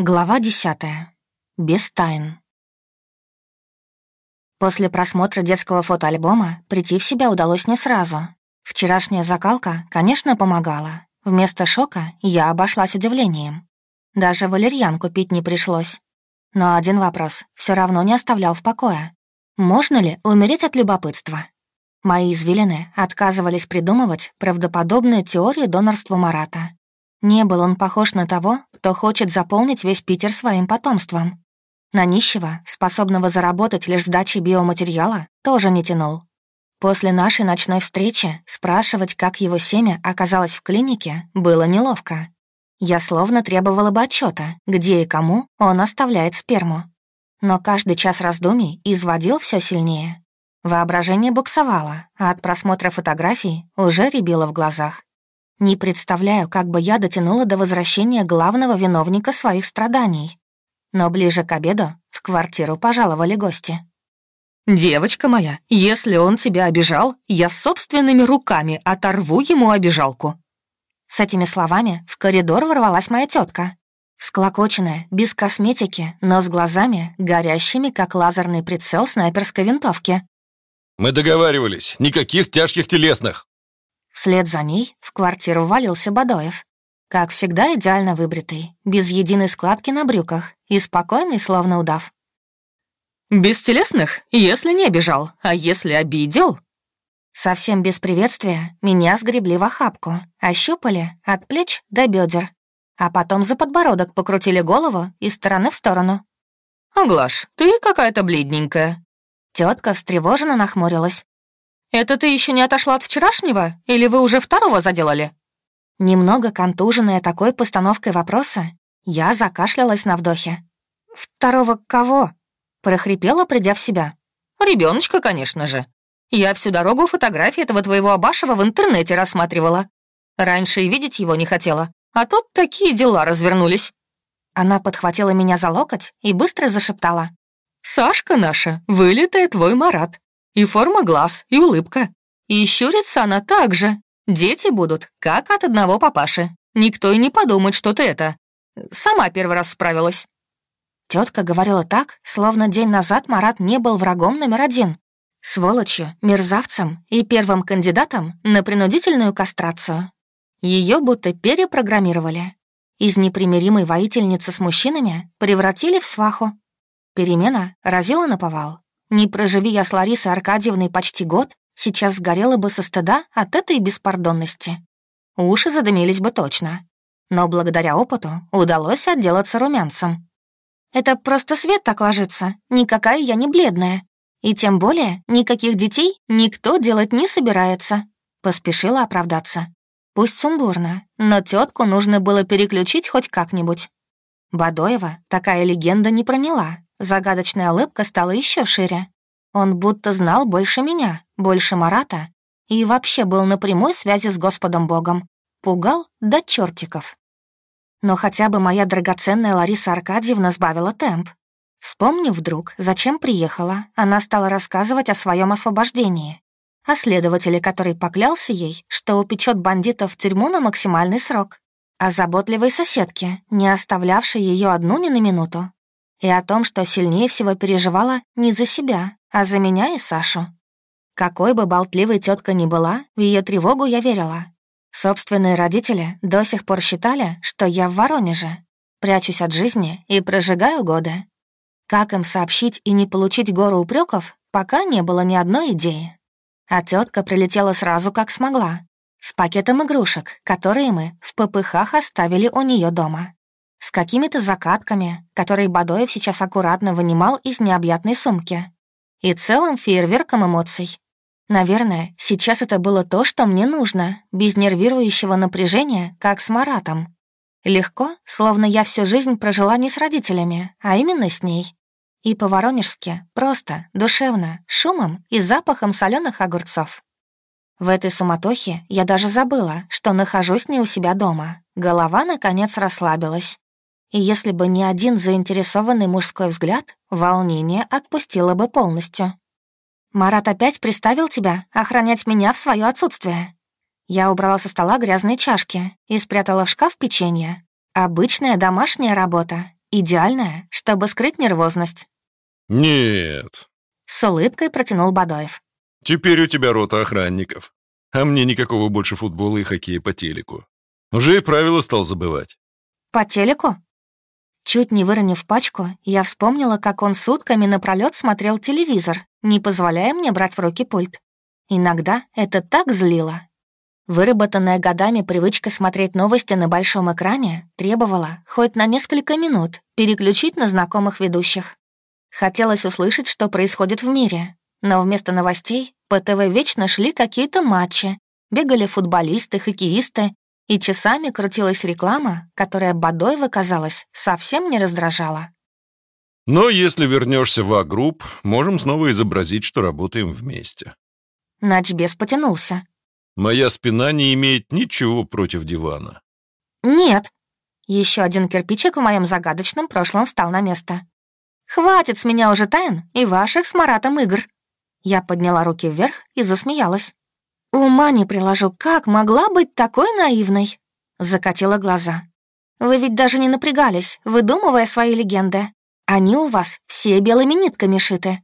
Глава десятая. Без тайн. После просмотра детского фотоальбома прийти в себя удалось не сразу. Вчерашняя закалка, конечно, помогала. Вместо шока я обошлась удивлением. Даже валерьян купить не пришлось. Но один вопрос все равно не оставлял в покое. Можно ли умереть от любопытства? Мои извилины отказывались придумывать правдоподобную теорию донорства Марата. Не был он похож на того, кто хочет заполнить весь Питер своим потомством. На нищего, способного заработать лишь сдачей биоматериала, тоже не тянул. После нашей ночной встречи спрашивать, как его семя оказалось в клинике, было неловко. Я словно требовала бы отчета, где и кому он оставляет сперму. Но каждый час раздумий изводил все сильнее. Воображение буксовало, а от просмотра фотографий уже рябило в глазах. Не представляю, как бы я дотянула до возвращения главного виновника своих страданий. Но ближе к обеду в квартиру пожаловали гости. «Девочка моя, если он тебя обижал, я собственными руками оторву ему обижалку». С этими словами в коридор ворвалась моя тетка, Склокоченная, без косметики, но с глазами, горящими, как лазерный прицел снайперской винтовки. «Мы договаривались, никаких тяжких телесных!» Вслед за ней в квартиру валился Бадоев. Как всегда, идеально выбритый, без единой складки на брюках и спокойный, словно удав. «Без телесных, если не обижал, а если обидел?» Совсем без приветствия меня сгребли в охапку, ощупали от плеч до бедер, а потом за подбородок покрутили голову из стороны в сторону. «Глаш, ты какая-то бледненькая». Тетка встревоженно нахмурилась. «Это ты еще не отошла от вчерашнего? Или вы уже второго заделали?» Немного контуженная такой постановкой вопроса, я закашлялась на вдохе. «Второго кого?» — прохрипела, придя в себя. Ребеночка, конечно же. Я всю дорогу фотографии этого твоего Абашева в интернете рассматривала. Раньше и видеть его не хотела, а тут такие дела развернулись». Она подхватила меня за локоть и быстро зашептала. «Сашка наша, вылитая твой Марат. И форма глаз, и улыбка. И щурится она так же. Дети будут, как от одного папаши. Никто и не подумает, что ты это. Сама первый раз справилась». Тетка говорила так, словно день назад Марат не был врагом номер один. Сволочью, мерзавцем и первым кандидатом на принудительную кастрацию. Ее будто перепрограммировали. Из непримиримой воительницы с мужчинами превратили в сваху. Перемена разила на повал. Не проживи я с Ларисой Аркадьевной почти год, сейчас сгорела бы со стыда от этой беспардонности. Уши задымились бы точно. Но благодаря опыту удалось отделаться румянцем. «Это просто свет так ложится, никакая я не бледная. И тем более никаких детей никто делать не собирается», — поспешила оправдаться. Пусть сумбурно, но тетку нужно было переключить хоть как-нибудь. Бадоева такая легенда не проняла. Загадочная улыбка стала еще шире. Он будто знал больше меня, больше Марата, и вообще был на прямой связи с Господом Богом. Пугал до чертиков. Но хотя бы моя драгоценная Лариса Аркадьевна сбавила темп. Вспомнив вдруг, зачем приехала, она стала рассказывать о своем освобождении а следователе, который поклялся ей, что упечет бандитов в тюрьму на максимальный срок, о заботливой соседке, не оставлявшей ее одну ни на минуту, и о том, что сильнее всего переживала не за себя, а за меня и Сашу. Какой бы болтливой тетка ни была, в ее тревогу я верила. Собственные родители до сих пор считали, что я в Воронеже, прячусь от жизни и прожигаю годы. Как им сообщить и не получить гору упреков, пока не было ни одной идеи. А тетка прилетела сразу, как смогла, с пакетом игрушек, которые мы в ППХ оставили у нее дома. С какими-то закатками, которые Бадоев сейчас аккуратно вынимал из необъятной сумки. И целым фейерверком эмоций. Наверное, сейчас это было то, что мне нужно, без нервирующего напряжения, как с Маратом. Легко, словно я всю жизнь прожила не с родителями, а именно с ней. И по-воронежски, просто, душевно, шумом и запахом соленых огурцов. В этой суматохе я даже забыла, что нахожусь не у себя дома. Голова, наконец, расслабилась. И если бы не один заинтересованный мужской взгляд, волнение отпустило бы полностью. «Марат опять приставил тебя охранять меня в свое отсутствие». Я убрала со стола грязные чашки и спрятала в шкаф печенье. Обычная домашняя работа, Идеальная, чтобы скрыть нервозность. Нет. С улыбкой протянул Бадоев. Теперь у тебя рота охранников. А мне никакого больше футбола и хоккея по телеку. Уже и правила стал забывать. По телеку? Чуть не выронив пачку, я вспомнила, как он сутками напролёт смотрел телевизор, не позволяя мне брать в руки пульт. Иногда это так злило. Выработанная годами привычка смотреть новости на большом экране требовала хоть на несколько минут переключить на знакомых ведущих. Хотелось услышать, что происходит в мире, но вместо новостей по ТВ вечно шли какие-то матчи, бегали футболисты, хоккеисты, и часами крутилась реклама, которая Бадоева, казалось, совсем не раздражала. Но если вернешься в А-групп, можем снова изобразить, что работаем вместе. Начбес потянулся. Моя спина не имеет ничего против дивана. Нет. Еще один кирпичик в моем загадочном прошлом встал на место. Хватит с меня уже тайн и ваших с Маратом игр. Я подняла руки вверх и засмеялась. «Ума не приложу, как могла быть такой наивной?» Закатила глаза. «Вы ведь даже не напрягались, выдумывая свои легенды. Они у вас все белыми нитками шиты».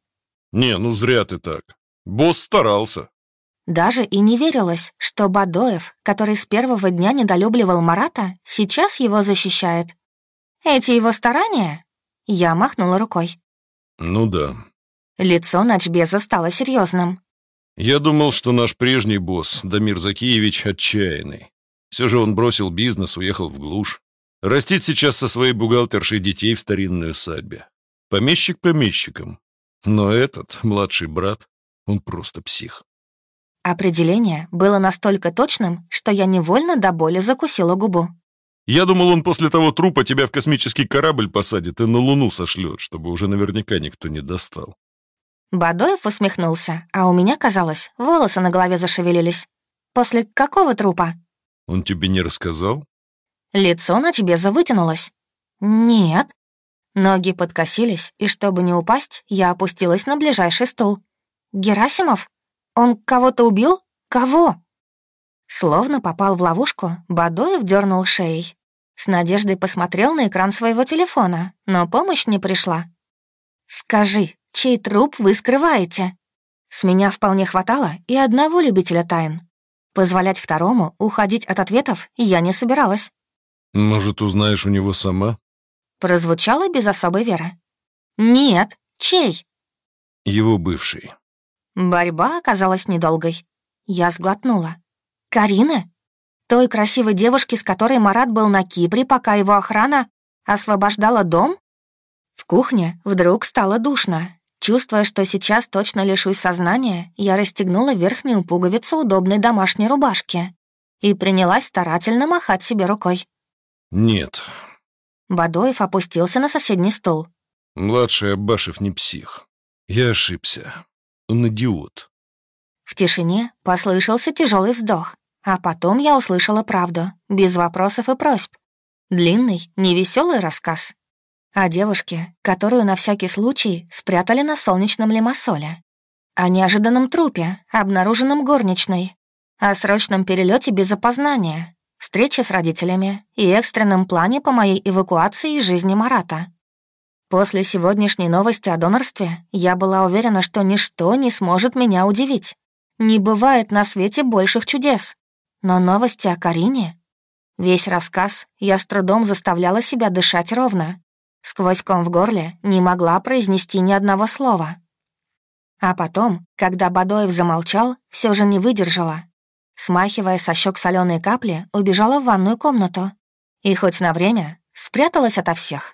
«Не, ну зря ты так. Босс старался». Даже и не верилось, что Бадоев, который с первого дня недолюбливал Марата, сейчас его защищает. Эти его старания? Я махнула рукой. «Ну да». Лицо Начбеза стало серьезным. Я думал, что наш прежний босс, Дамир Закиевич, отчаянный. Все же он бросил бизнес, уехал в глушь. Растит сейчас со своей бухгалтершей детей в старинной усадьбе. Помещик помещиком. Но этот, младший брат, он просто псих. Определение было настолько точным, что я невольно до боли закусила губу. Я думал, он после того трупа тебя в космический корабль посадит и на Луну сошлет, чтобы уже наверняка никто не достал. Бадоев усмехнулся, а у меня, казалось, волосы на голове зашевелились. После какого трупа? Он тебе не рассказал? Лицо Ночбеза вытянулось. Нет. Ноги подкосились, и чтобы не упасть, я опустилась на ближайший стул. Герасимов? Он кого-то убил? Кого? Словно попал в ловушку, Бадоев дернул шеей. С надеждой посмотрел на экран своего телефона, но помощь не пришла. «Скажи, чей труп вы скрываете?» С меня вполне хватало и одного любителя тайн. Позволять второму уходить от ответов я не собиралась. «Может, узнаешь у него сама?» Прозвучало без особой веры. «Нет, чей?» «Его бывший». Борьба оказалась недолгой. Я сглотнула. «Карина? Той красивой девушки, с которой Марат был на Кипре, пока его охрана освобождала дом?» В кухне вдруг стало душно. Чувствуя, что сейчас точно лишусь сознания, я расстегнула верхнюю пуговицу удобной домашней рубашки и принялась старательно махать себе рукой. «Нет». Бадоев опустился на соседний стол. «Младший Абашев не псих. Я ошибся. Он идиот». В тишине послышался тяжелый вздох, а потом я услышала правду, без вопросов и просьб. Длинный, невеселый рассказ о девушке, которую на всякий случай спрятали на солнечном лимассоле, о неожиданном трупе, обнаруженном горничной, о срочном перелете без опознания, встрече с родителями и экстренном плане по моей эвакуации из жизни Марата. После сегодняшней новости о донорстве я была уверена, что ничто не сможет меня удивить. Не бывает на свете больших чудес. Но новости о Карине... Весь рассказ я с трудом заставляла себя дышать ровно, Сквозь ком в горле не могла произнести ни одного слова. А потом, когда Бадоев замолчал, все же не выдержала. Смахивая со щек соленые капли, убежала в ванную комнату. И хоть на время спряталась ото всех.